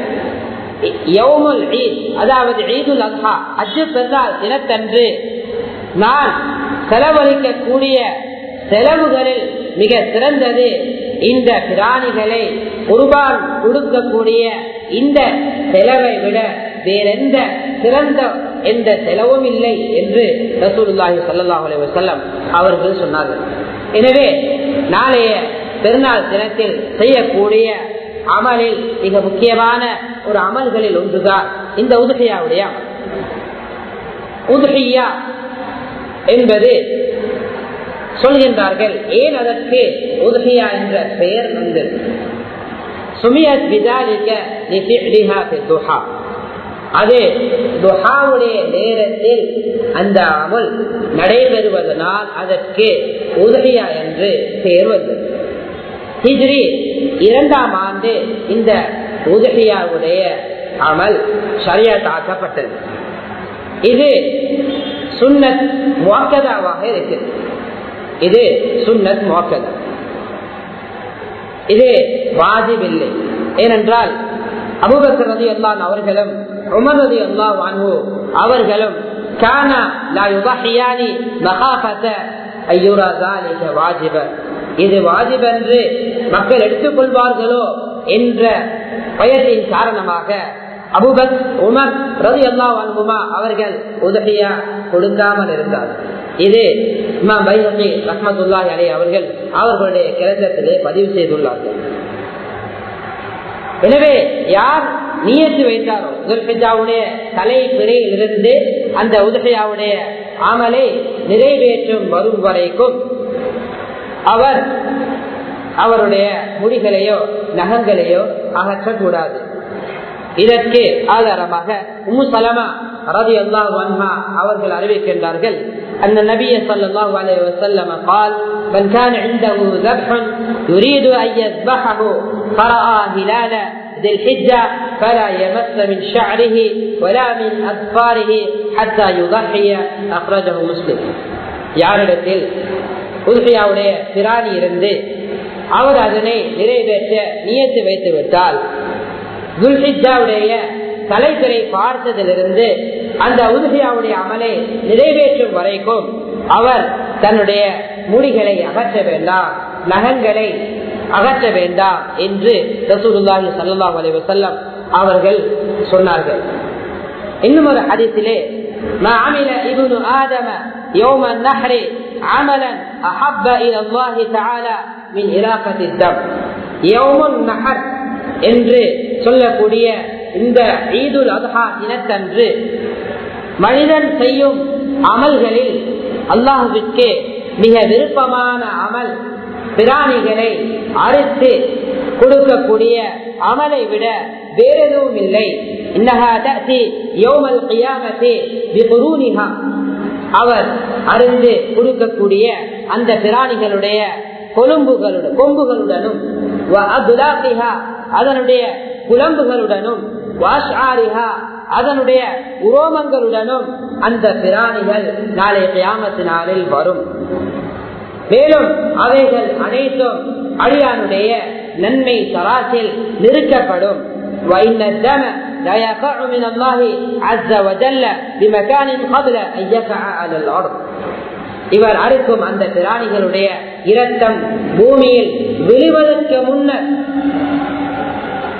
அதாவது ஈதுல் அல்ஹா அஜு பெருநாள் தினத்தன்று நான் செலவழிக்கக்கூடிய செலவுகளில் மிக சிறந்தது இந்த பிராணிகளை குர்பான் கொடுக்கக்கூடிய இந்த செலவை விட வேறெந்த சிறந்த எந்த செலவும் இல்லை என்று ரசூலுல்லாஹி சல்லாஹ் அலி வசல்லம் அவர்கள் சொன்னார்கள். எனவே நாளைய பெருநாள் தினத்தில் செய்யக்கூடிய அமலில் மிக முக்கியமான ஒரு அமல்களில் ஒன்றுதான் இந்த உதுகையாவுடைய உதுகையா என்பது சொல்கின்றார்கள் ஏன் அதற்கு உதுகையா என்ற பெயர் வந்தது சுமியத் விதாலிக்க துஹா. அது துஹாவுடைய நேரத்தில் அந்த அமல் நடைபெறுவதனால் அதற்கு உதவியா என்று பெயர் வந்தது. ஹிஜ்ரி இரண்டாம் ஆண்டு இந்த உதவியாவுடைய அமல் சரியாக்கப்பட்டது இது சுன்னத் மோக்கதாவாக இருக்கு. இது சுன்னத் மோக்கதா இது வாஜிப் ஏனென்றால் அபுபக்கர் ரதி அல்லான் அவர்களும் உமர் ரதி அல்லா வான்ஹூ அவர்களும் கானா லா யுதாஹியானி மகாபத ஐயூரா தாலிக வாஜிப. இது வாஜிப் என்று மக்கள் எடுத்துக்கொள்வார்களோ என்ற பயத்தின் காரணமாக அபுபத் உமர் ரவி அல்லா அவர்கள் உதவியா கொடுக்காமல் இருந்தார். இது இமாம் பைஹி ரஹமத்துல்லாஹி அலி அவர்கள் அவர்களுடைய கிரந்தத்திலே பதிவு செய்துள்ளார்கள். எனவே யார் நியத்து வைத்தாரோ உதர்பிஜாவுடைய தலை பிறையிலிருந்து அந்த உதகையாவுடைய அமலை நிறைவேற்றும் வரும் வரைக்கும் அவர் அவருடைய முடிகளையோ நகங்களையோ அகற்றக்கூடாது இதற்கு ஆதாரமாக உம்மு சலமா ரதி அல்லாஹ் வன்ஹா அவர்கள் அறிவிக்கின்றார்கள் أن النبي صلى الله عليه وسلم قال من كان عنده ذبح يريد أن يذبحه فرأى هلال ذي الحجة فلا يمس من شعره ولا من أظفاره حتى يضحي أخرجه مسلم யாரிடத்தில் உதகையாவுடைய திராணி இருந்து அவர் அதனை நிறைவேற்ற நியத்து வைத்து விட்டால் துல்ஹிஜாவுடைய தலைக்கரை பார்த்ததிலிருந்து அந்த உதகையாவுடைய அமலை நிறைவேற்றும் வரைக்கும் அவர் தன்னுடைய முடிகளை அகற்ற வேண்டாம் நகங்களை அகற்ற வேண்டாம் என்று ரசூலுல்லாஹி சல்லாஹ் அலி வசல்லம் அவர்கள் சொன்னார்கள். இன்னும் ஒரு அதிசிலே ஆதம யோம நஹரே عملا أحب إلى الله تعالى من إراقة الدم يوم النحر என்று சொல்லக்கூடிய இந்த ஈதுல் அதஹா தினத்தன்று மனிதன் செய்யும் அமல்களில் அல்லாஹுவிற்கு மிக விருப்பமான அமல் பிராணிகளை அறுத்து கொடுக்கக்கூடிய அமலை விட வேற எதுவும் இல்லை அவர் அருந்து கொடுக்கக்கூடிய அந்த பிராணிகளுடைய கொழும்புகளுடன் கொம்புகளுடனும் அதனுடைய குழம்புகளுடனும் அதனுடைய உரோமங்களுடனும் அந்த பிராணிகள் நாளை கியாமத்து வரும். மேலும் அவைகள் அனைத்தும் அடியானுடைய நன்மை தராசில் நிறுக்கப்படும். وإن الدم لا يقع من الله عز وجل بمكان قبل أن يقع على الأرض இவர் அறுக்கும் அந்த பிராணிகளுடைய இரத்தம் பூமியில் விழுவதற்கு முன்னர்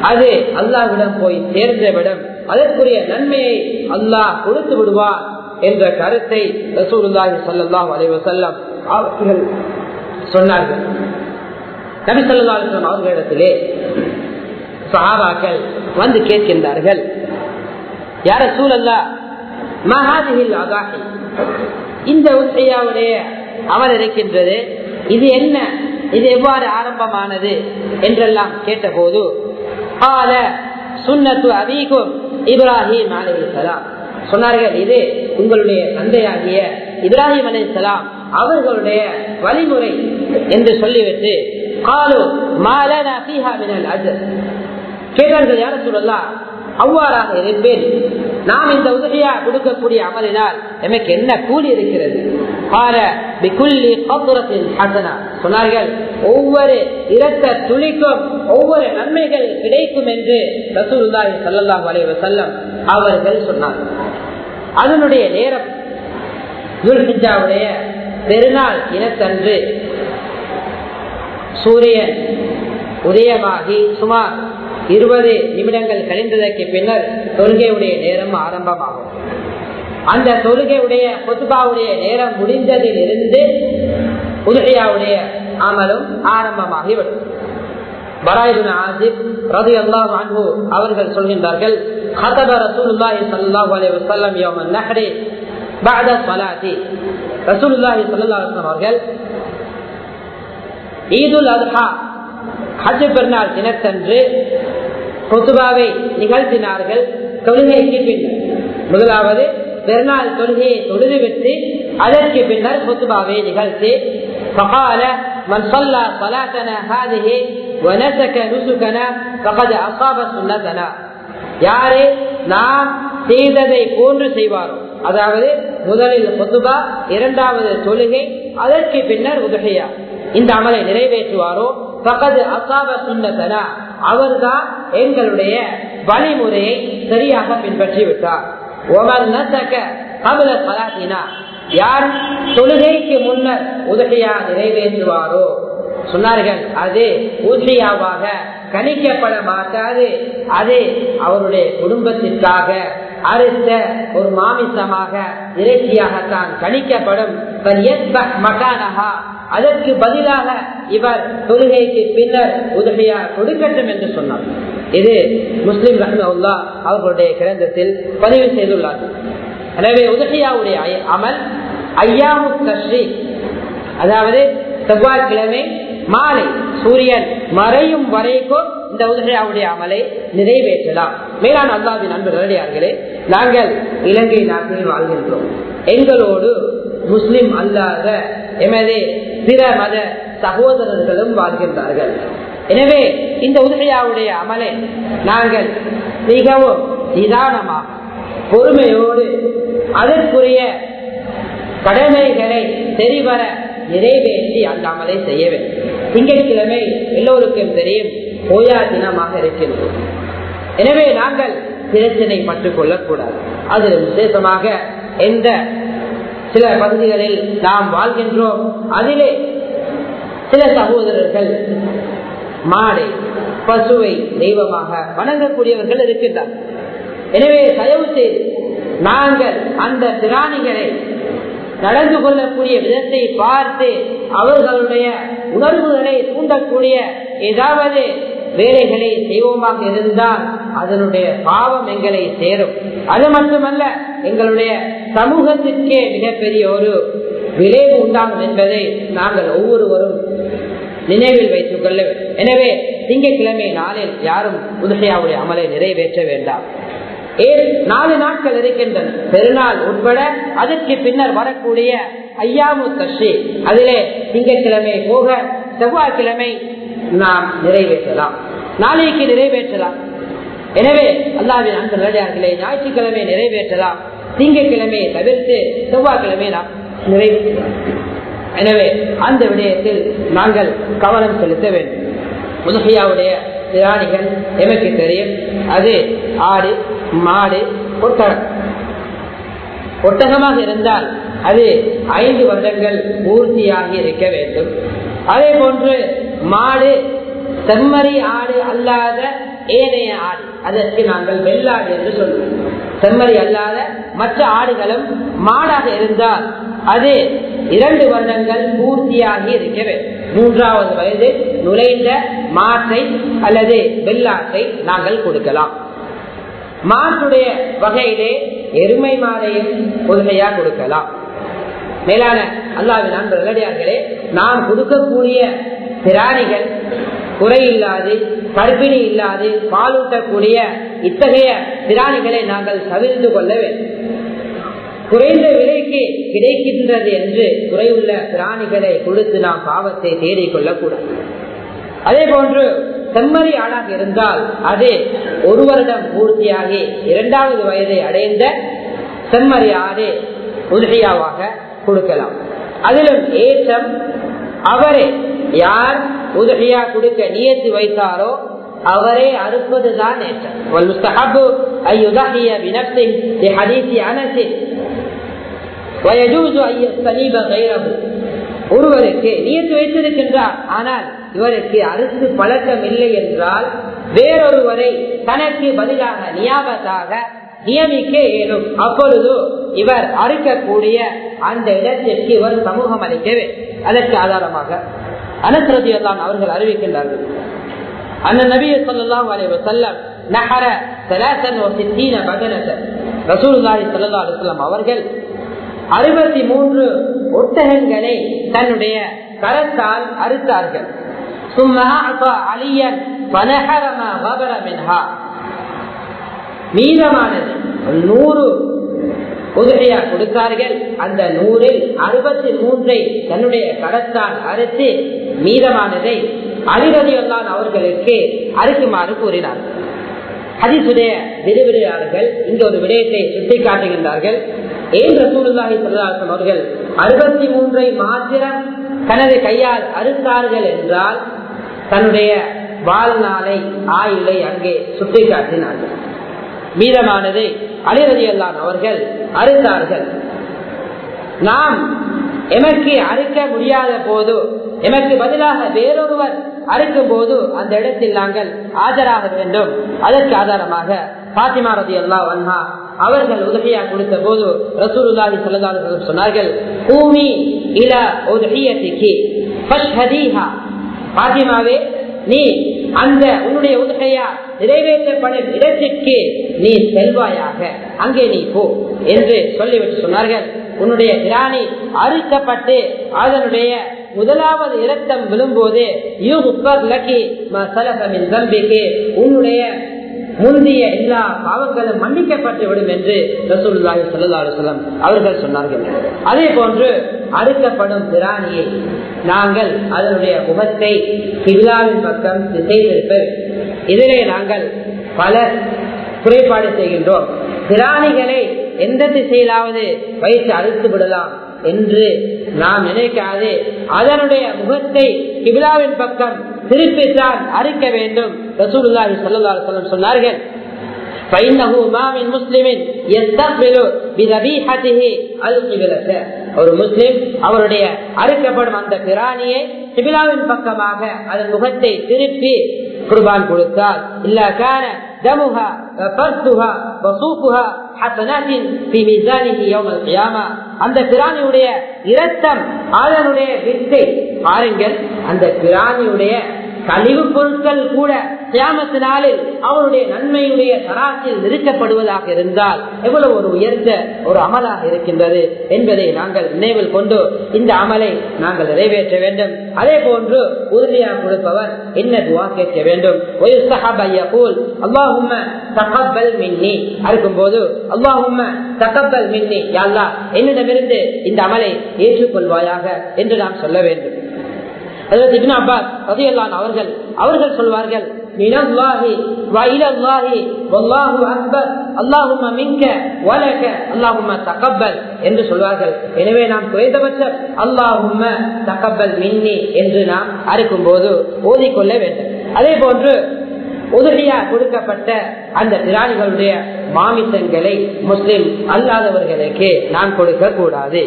அது அல்லாஹ்விடம் போய் சேர்ந்தவிடம் அதற்குரிய நன்மையை அல்லாஹ் கொடுத்து விடுவார் என்ற கருத்தை ரசூலுல்லாஹி ஸல்லல்லாஹு அலைஹி வஸல்லம் அவர்கள் சொன்னார்கள் நபி ஸல்லல்லாஹு அலைஹி வஸல்லம் அவர்களிடத்திலே சஹாபாக்கள் வந்து கேட்கின்றார்கள். யார சூழல்லா மகாதிகள் அகாஹி இந்த உசையாவுடைய அமல் இருக்கின்றது. இது என்ன? இது எவ்வாறு ஆரம்பமானது? என்றெல்லாம் கேட்டபோது ஆல சுன்னத்து அதிகம் இப்ராஹிம் அலிசலாம் சொன்னார்கள் இது உங்களுடைய தந்தையாகிய இப்ராஹிம் அலிசலாம் அவர்களுடைய வழிமுறை என்று சொல்லிவிட்டு காலு மாலனா மினல் அஜர். கேட்டார்கள் யார சொல்லலாம் அவ்வாறாக இருப்பேன். நாம் இந்த உதவியா கொடுக்கக்கூடிய அமலினால் எமக்கு என்ன கூலி இருக்கிறது? சொன்னார்கள் ஒவ்வொரு இரத்த துளிக்கும் ஒவ்வொரு நன்மைகள் கிடைக்கும் என்று ரசூல்லாஹி சல்லாஹ் அலைவ செல்லம் அவர்கள் சொன்னார்கள். அதனுடைய நேரம் துல்ஹிஜாவுடைய பெருநாள் இனத்தன்று சூரியன் உதயமாகி சுமார் இருபது நிமிடங்கள் கழிந்ததற்கு பின்னர் தொழுகையுடைய நேரம் ஆரம்பமாகும் அந்த தொழுகையுடைய பொதுபாவுடைய நேரம் முடிந்ததில் இருந்து உதகையாவுடைய அமலும் ஆரம்பமாகிவிடும் பராயுன் ஆசிப் ரதி அல்லாஹ் அன்பு அவர்கள் சொல்கின்றார்கள் خطب رسول الله صلى الله عليه وسلم يوم النحر بعد الصلاة رسول الله صلى الله عليه وسلم அவர்கள் ஈதுல் அத்ஹா ஹஜ் பெருநாள் தினத்தன்று கொத்துபாவை நிகழ்த்தினார்கள் தொழுகைக்கு பின்னர் முதலாவது பெருநாள் தொழுகையை தொழுதுவிட்டு அதற்கு பின்னர் கொத்துபாவை நிகழ்த்தி فقال من صلى صلاتنا هذه ونسك نسكنا فقد أصاب سنتنا யாரே நாம் செய்ததை போன்று செய்வாரோ அதாவது முதலில் கொத்துபா இரண்டாவது தொழுகை அதற்கு பின்னர் உதகையா இந்த அமலை நிறைவேற்றுவாரோ பக்கத்து அசாப சுண்ணத்தனா அவர்தான் எங்களுடைய வழிமுறையை சரியாக பின்பற்றி விட்டார் யார் தொழுகைக்கு முன்னர் உதவியா நிறைவேற்றுவாரோ? சொன்னார்கள் அது ஊசியாவாக கணிக்கப்பட மாட்டாது. அது அவருடைய குடும்பத்திற்காக அறுத்த ஒரு மாமிசமாக இறைச்சியாகத்தான் கணிக்கப்படும். மகானகா அதற்கு பதிலாக இவர் தொழுகைக்கு பின்னர் உதவியா கொடுக்கட்டும் என்று சொன்னார். இது முஸ்லிம் ரஹ்மவுல்லா அவர்களுடைய கிரந்தத்தில் பதிவு செய்துள்ளார் எனவே உதவியாவுடைய அமல் ஐயாமு தஸ்ரீ அதாவது செவ்வாய்க்கிழமை மாலை சூரியன் மறையும் வரைக்கும் இந்த உதகையாவுடைய அமலை நிறைவேற்றலாம். மேலான அல்லாவின் அன்பு நாங்கள் இலங்கை நாட்டில் வாழ்கின்றோம். எங்களோடு முஸ்லிம் அல்லாத எமது பிற மத சகோதரர்களும் வாழ்கின்றார்கள். எனவே இந்த உதகையாவுடைய அமலை நாங்கள் மிகவும் நிதானமாக பொறுமையோடு அதற்குரிய கடமைகளை தெரிவர நிறைவேற்றி அந்த அமலை செய்ய வேண்டும். திங்கட்கிழமை எல்லோருக்கும் தெரியும் ஓயா தினமாக இருக்கிறது எனவே நாங்கள் பிரச்சனை பட்டுக் கொள்ளக்கூடாது. அதில் விசேஷமாக எந்த சில பகுதிகளில் நாம் வாழ்கின்றோம். அதிலே சில சகோதரர்கள் மாடை பசுவை தெய்வமாக வணங்கக்கூடியவர்கள் இருக்கின்றார்கள் எனவே தயவு செய்து நாங்கள் அந்த பிராணிகளை நடந்து கொள்ளக்கூடிய விதத்தை பார்த்து அவர்களுடைய உணர்வுகளை தூண்டக்கூடிய ஏதாவது வேலைகளை செய்வோமாக இருந்தால் அதனுடைய பாவம் எங்களை சேரும். அது மட்டுமல்ல எங்களுடைய சமூகத்திற்கே மிகப்பெரிய ஒரு விளைவு உண்டாகும் என்பதை நாங்கள் ஒவ்வொருவரும் நினைவில் வைத்துக் கொள்ள வேண்டும். எனவே திங்கட்கிழமை நாளில் யாரும் உதகையாவுடைய அமலை நிறைவேற்ற வேண்டாம். நாலு நாட்கள் இருக்கின்றன. பெருநாள் உட்பட அதற்கு பின்னர் வரக்கூடிய ஐயாமு தஷி அதிலே திங்கட்கிழமை போக செவ்வாய்க்கிழமை நாம் நிறைவேற்றலாம். நாளைக்கு நிறைவேற்றலாம். எனவே அல்லாவின் அந்த நிலையார்களே ஞாயிற்றுக்கிழமை நிறைவேற்றலாம். திங்கட்கிழமையை தவிர்த்து செவ்வாய்க்கிழமை நாம் நிறைவேற்றலாம். எனவே அந்த விடயத்தில் நாங்கள் கவனம் செலுத்த வேண்டும். உதகையாவுடைய பிராணிகள் எமக்கு தெரியும். அது ஆடு மாடு ஒட்டகம் ஒட்டகமாக இருந்தால் அது ஐந்து வருடங்கள் பூர்த்தியாகி இருக்க வேண்டும். அதே போன்று மாடு செம்மறி ஆடு அல்லாத ஏனைய ஆடு. அதற்கு நாங்கள் வெள்ளாடு என்று சொல்லுவோம் செம்மறி அல்லாத மற்ற ஆடுகளும் மாடாக இருந்தால் அது இரண்டு வருடங்கள் பூர்த்தியாகி இருக்க வேண்டும். மூன்றாவது வயது நுழைந்த மாட்டை அல்லது வெள்ளாட்டை நாங்கள் கொடுக்கலாம். மாட்டுடைய வகையிலே எருமை மாதையும் உதவியா கொடுக்கலாம். மேலான அல்லாவின் அன்பு நல்லடியார்களே நாம் கொடுக்கக்கூடிய பிராணிகள் குறையில்லாது கர்ப்பிணி இல்லாது பாலூட்டக்கூடிய இத்தகைய பிராணிகளை நாங்கள் தவிர்த்து கொள்ள வேண்டும். குறைந்த விலைக்கு கிடைக்கின்றது என்று குறையுள்ள பிராணிகளை கொடுத்து நாம் பாவத்தை தேடிக் கொள்ளக்கூடாது. அதே போன்று செம்மறி ஆளாக இருந்தால் அது ஒரு வருடம் பூர்த்தியாகி இரண்டாவது வயதை அடைந்த செம்மறி ஆடு உதவியாவாக கொடுக்கலாம். அதிலும் ஏற்றம் அவரே யார் உதவியா கொடுக்க நியத்து வைத்தாரோ அவரே அறுப்பதுதான் ஒருவருக்கு நியத்து வைத்திருக்கின்றார் ஆனால் இவருக்கு அறுத்து பழக்கம் இல்லை என்றால் வேறொருவரை தனக்கு பதிலாக நியாபத்தாக நியமிக்க இயலும் அப்பொழுது இவர் அறுக்கக்கூடிய அந்த இடத்திற்கு இவர் சமூகம் அளிக்கவே. அதற்கு ஆதாரமாக அனசரதியெல்லாம் அவர்கள் அறிவிக்கின்றார்கள். அந்த நபியை சொல்லலாம் வரைவ செல்லம் நகர சலாசன் சித்தீன பகனசன் ரசூல்லாஹி ஸல்லல்லாஹு அலைஹி அவர்கள் அறுபத்தி மூன்று ஒட்டகங்களை தன்னுடைய கரத்தால் அறுத்தார்கள். மீதமானது நூறு உதவியா கொடுத்தார்கள். அந்த நூறில் அறுபத்தி மூன்றை தன்னுடைய கரத்தால் அறுத்து மீதமானதை அலிரதியொல்லான் அவர்களுக்கு அறுக்குமாறு கூறினார். ஹதீசுடைய விரிவிரியாளர்கள் இந்த ஒரு விடயத்தை சுட்டி காட்டுகின்றார்கள் ஏன் ரசூலுல்லாஹி சொல்லலாசம் அவர்கள் அறுபத்தி மூன்றை மாத்திரம் தனது கையால் அறுத்தார்கள் என்றால் தன்னுடைய வாழ்நாளை ஆயுளை அங்கே சுட்டிக்காட்டினார்கள். மீதமானதை அலிரதி அல்லான் அவர்கள் அறுத்தார்கள். நாம் எமக்கு அறுக்க முடியாத போது எமக்கு பதிலாக வேறொருவர் அறுக்கும் போது அந்த இடத்தில் நாங்கள் ஆஜராக வேண்டும். அதற்கு ஆதாரமாக பாத்திமா ரதி அல்லா வன்ஹா அவர்கள் உதவியா கொடுத்த போது ரசூலுல்லாஹி ஸல்லல்லாஹு சொன்னார்கள் பூமி இல உதவியத்திக்கு ஃபஷ்ஹதீஹா. பாத்திமாவே நீ அந்த உன்னுடைய உதகையா நிறைவேற்றப்படும் இடத்திற்கு நீ செல்வாயாக. அங்கே நீ போ என்று சொல்லிவிட்டு சொன்னார்கள். உன்னுடைய பிராணி அறுக்கப்பட்டு அதனுடைய முதலாவது இரத்தம் விழும்போது உன்னுடைய முந்தைய எல்லா பாவங்களும் மன்னிக்கப்பட்டு விடும் என்று ரசூலுல்லாஹி ஸல்லல்லாஹு அவர்கள் சொன்னார்கள். அதே போன்று அறுக்கப்படும் பிராணியை நாங்கள் அதனுடைய முகத்தை கில்லாவின் பக்கம் திசை திருப்ப இதிலே நாங்கள் பல குறைபாடு செய்கின்றோம் பிராணிகளை எந்த திசையிலாவது வைத்து அறுத்து விடலாம் என்று நாம் நினைக்காது அதனுடைய முகத்தை கிபிலாவின் பக்கம் திருப்பித்தான் அறுக்க வேண்டும் ரசூலுல்லாஹி ஸல்லல்லாஹு அலைஹி வஸல்லம் சொன்னார்கள் فإنه ما من مسلم يستقبل بذبيحته القبلة ஒரு முஸ்லிம் அவருடைய அறுக்கப்படும் அந்த பிராணியை கிபிலாவின் பக்கமாக அதன் முகத்தை திருப்பி குர்பான் கொடுத்தால் இல்ல கான دمها فرثها وصوفها حسنات في ميزانه يوم القيامة அந்த பிராணியுடைய இரத்தம் அதனுடைய வித்தை பாருங்கள் அந்த பிராணியுடைய கழிவு பொருட்கள் கூட கியாமத்து நாளில் அவருடைய நன்மையுடைய தராசில் நிறுத்தப்படுவதாக இருந்தால் எவ்வளவு ஒரு உயர்ந்த ஒரு அமலாக இருக்கின்றது என்பதை நாங்கள் நினைவில் கொண்டு இந்த அமலை நாங்கள் நிறைவேற்ற வேண்டும். அதே போன்று உறுதியாக கொடுப்பவர் என்ன துவா கேட்க வேண்டும். அல்லாஹும்ம தகப்பல் மின்னி. அறுக்கும் போது அல்லாஹும்ம தகப்பல் மின்னி. யாழ்லா என்னிடமிருந்து இந்த அமலை ஏற்றுக்கொள்வாயாக என்று நாம் சொல்ல வேண்டும். அவர்கள் அவர்கள் சொல்வார்கள் என்று சொல்வார்கள். எனவே நாம் குறைந்தபட்சம் அல்லாஹும் தகப்பல் மின்னி என்று நாம் அறுக்கும் போது ஓதிக்கொள்ள வேண்டும். அதே போன்று உதவியா கொடுக்கப்பட்ட அந்த பிராணிகளுடைய மாமிசங்களை முஸ்லிம் அல்லாதவர்களுக்கு நாம் கொடுக்க கூடாது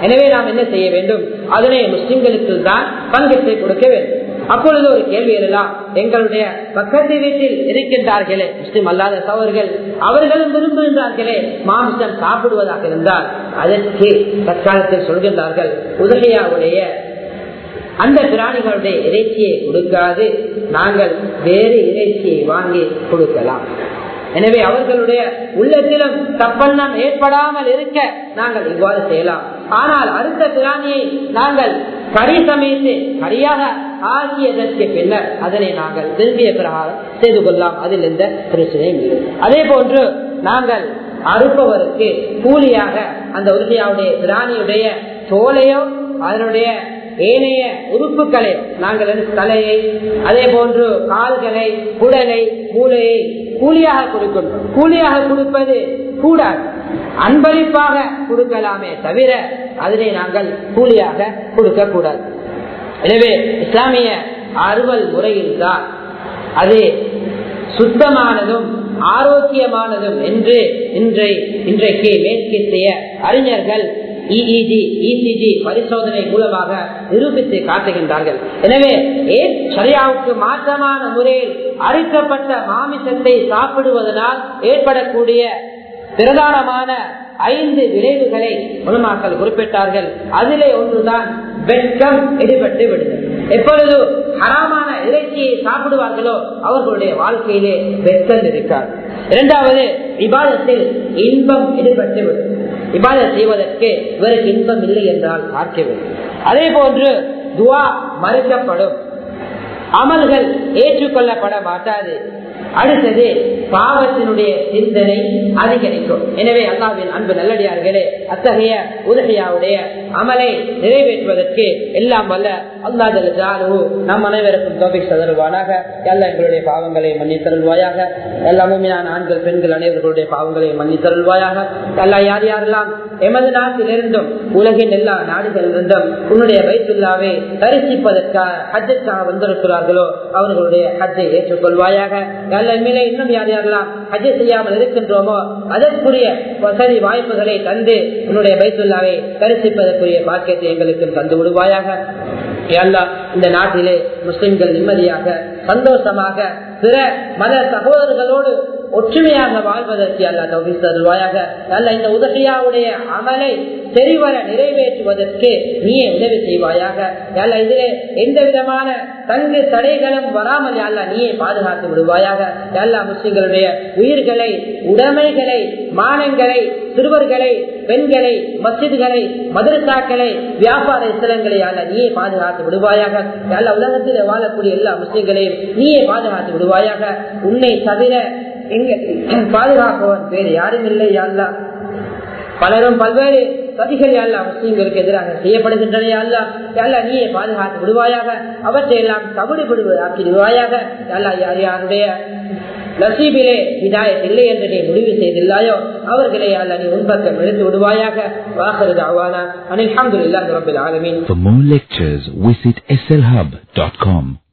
எனவே நாம் என்ன செய்ய வேண்டும்? அதனை முஸ்லிம்களுக்கு தான் பங்கத்தை கொடுக்க வேண்டும். அப்பொழுது ஒரு கேள்வி எழலாம் எங்களுடைய பக்கத்து வீட்டில் இருக்கின்றார்களே முஸ்லிம் அல்லாத சவர்கள் அவர்களும் விரும்புகின்றார்களே மாமிசம் சாப்பிடுவதாக இருந்தால் அதற்கு தற்காலத்தில் சொல்கின்றார்கள் உதகையாவுடைய அந்த பிராணிகளுடைய இறைச்சியை கொடுக்காது நாங்கள் வேறு இறைச்சியை வாங்கி கொடுக்கலாம். எனவே அவர்களுடைய உள்ளத்திலும் தப்பெண்ணம் ஏற்படாமல் இருக்க நாங்கள் இவ்வாறு செய்யலாம். ஆனால் அடுத்த பிராணியை நாங்கள் கறி சமைத்து கரியாக ஆகியதற்கு பின்னர் அதனை நாங்கள் விரும்பிய பிரகாரம் செய்து கொள்ளலாம். அதில் எந்த பிரச்சனையும் இல்லை. அதே போன்று நாங்கள் அறுப்பவருக்கு கூலியாக அந்த உறுதியாவுடைய பிராணியுடைய தோலையோ அதனுடைய ஏனைய உறுப்புகளை நாங்கள் தலையை அதே போன்று கால்களை குடலை மூளையை கூலியாக கொடுக்கணும் கூலியாக கொடுப்பது கூடாது. அன்பளிப்பாக கொடுக்கலாமே தவிர அதனை நாங்கள் கூலியாக கொடுக்க கூடாது எனவே இஸ்லாமிய அறுவல் முறையில் தான் அது சுத்தமானதும் ஆரோக்கியமானதும் என்று இன்றை இன்றைக்கு மேற்கித்திய அறிஞர்கள் இஇஜி இசிஜி பரிசோதனை மூலமாக நிரூபித்து காட்டுகின்றார்கள். எனவே ஏன் சரியாவுக்கு மாற்றமான முறையில் அறுக்கப்பட்ட மாமிசத்தை சாப்பிடுவதனால் ஏற்படக்கூடிய பிரதானமான ஐந்து விளைவுகளை உலமாக்கள் குறிப்பிட்டார்கள். அதிலே ஒன்றுதான் வெட்கம் எடுபட்டு விடுதல். எப்பொழுது ஹராமான இறைச்சியை சாப்பிடுவார்களோ அவர்களுடைய வாழ்க்கையிலே வெட்கம் இருக்காது. இரண்டாவது விவாதத்தில் இன்பம் எடுபட்டு விடும். விவாதம் செய்வதற்கு இவருக்கு இன்பம் இல்லை என்றால் பார்க்க அதே போன்று துவா மறுக்கப்படும். அமல்கள் ஏற்றுக்கொள்ளப்பட மாட்டாது. அடுத்தது பாவத்தினுடைய சிந்தனை அதிகரிக்கும். எனவே அல்லாவின் அன்பு நல்லடியார்களே அத்தகைய உதகையாவுடைய அமலை நிறைவேற்றுவதற்கு எல்லாம் வல்ல அல்லாதலு நம் அனைவருக்கும் தொகை சதருவானாக எல்லா எங்களுடைய பாவங்களை மன்னித்தருள்வாயாக எல்லாமே ஆண்கள் பெண்கள் அனைவர்களுடைய பாவங்களை மன்னித்தருள்வாயாக எல்லா யார் யாரெல்லாம் எமது நாட்டிலிருந்தும் உலகின் எல்லா நாடுகளிலிருந்தும் உன்னுடைய வயிற்றுள்ளாவை தரிசிப்பதற்காக ஹஜ்ஜுக்காக வந்திருக்கிறார்களோ அவர்களுடைய ஹஜ்ஜை ஏற்றுக்கொள்வாயாக. மேலே இன்னும் யார் யாரெல்லாம் ஹஜ் செய்யாமல் இருக்கின்றோமோ அதற்குரிய வசதி வாய்ப்புகளை தந்து உன்னுடைய பைத்துல்லாவை தரிசிப்பதற்குரிய பாக்கியத்தை எங்களுக்கு தந்து விடுவாயாக. இந்த நாட்டிலே முஸ்லிம்கள் நிம்மதியாக சந்தோஷமாக பிற மத சகோதரர்களோடு ஒற்றுமையாக வாழ்வதற்கு அல்ல தருவாயாக அல்ல இந்த உதவியாவுடைய அமலை தெரிவர நிறைவேற்றுவதற்கு நீயே உதவி செய்வாயாக. அல்ல இதிலே எந்த விதமான தங்கு தடைகளும் வராமல் அல்ல நீயே பாதுகாத்து விடுவாயாக. எல்லா முஸ்லிம்களுடைய உயிர்களை உடைமைகளை மானங்களை சிறுவர்களை பெண்களை மசித்களை மதரசாக்களை வியாபார ஸ்தலங்களை அல்ல நீயே பாதுகாத்து விடுவாயாக. எல்லா உலகத்தில் வாழக்கூடிய எல்லா முஸ்லிம்களையும் நீயே பாதுகாத்து விடுவாயாக. உன்னை தவிர எங்க பாதுகாப்பவன் வேறு யாரும் இல்லை அல்லா. பலரும் பல்வேறு சதிகள் அல்ல முஸ்லீம்களுக்கு எதிராக செய்யப்படுகின்றன அல்ல. அல்ல நீயே பாதுகாத்து விடுவாயாக. அவற்றை எல்லாம் தவிடுபடுவதாக்கி விடுவாயாக. அல்ல யார் யாருடைய நசீபிலே இதாயத் இல்லை என்று நீ முடிவு செய்தில்லாயோ அவர்களை அல்ல நீ உன்பக்கம் விழுந்து விடுவாயாக. வாசல் அவானா அனில் அஹமதுல்லாஹி ரபில் For more lectures, visit slhub.com.